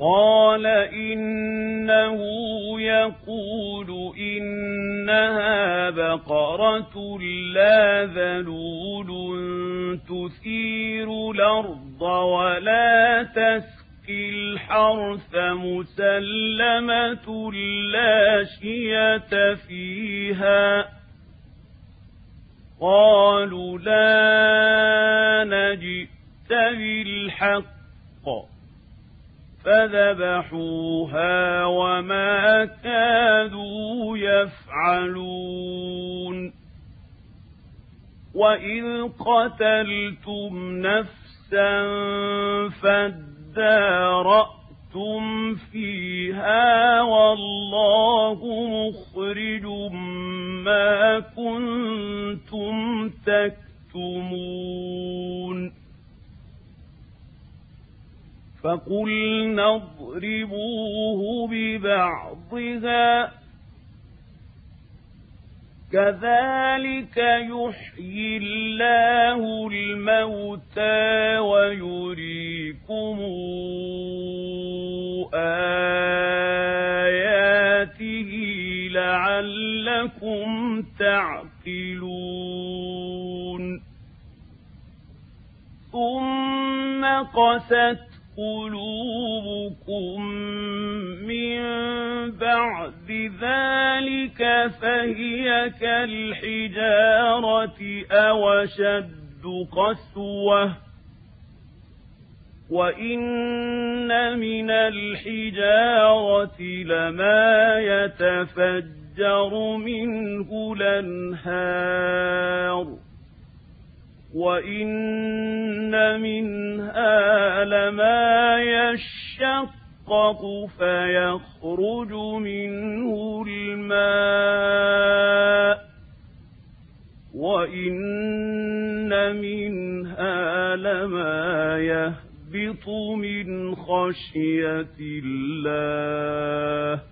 قال إنه يقول إنها بقرة لا ذلول تثير الأرض ولا تسقي الحرث مسلمة لا شية فيها. قالوا لا نجئت بالحق. فذبحوها وما كادوا يفعلون. وإذ قتلتم نفسا فادارأتم فيها فقلنا اضربوه ببعضها كذلك يحيي الله الموتى ويريكم آياته لعلكم تعقلون ثم قست قلوبكم من بعد ذلك فهي كالحجارة أو شد قسوة. وإن من الحجارة لما يتفجر منه الأنهار. وإن منها لما يشقق فيخرج منه الماء وإن منها لما يهبط من خشية الله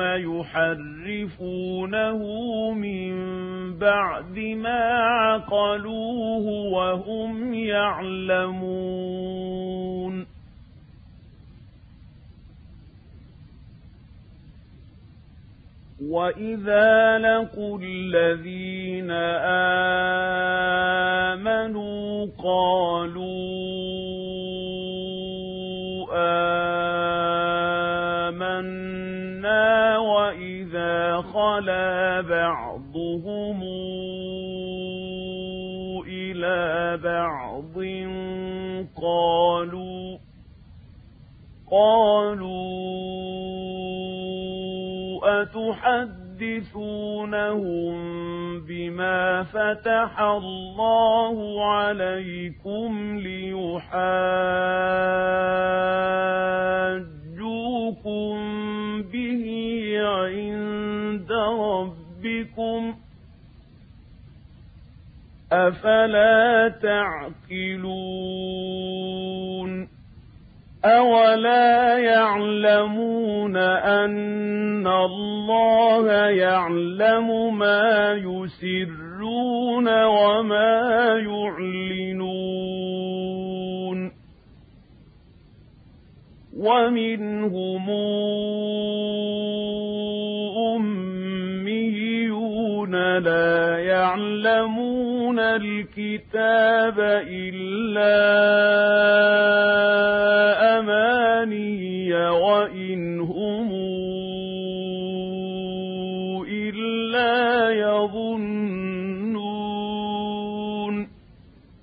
يحرفونه من بعد ما عقلوه وهم يعلمون. وإذا لقوا الذين آمنوا قالوا خلا بعضهم إلى بعض قالوا قالوا أتحدثونهم بما فتح الله عليكم ليحاجوكم ربكم أفلا تعقلون أولا يعلمون أن الله يعلم ما يسرون وما يعلنون ومنهم أميون لا يعلمون الكتاب إلا أماني وإن هم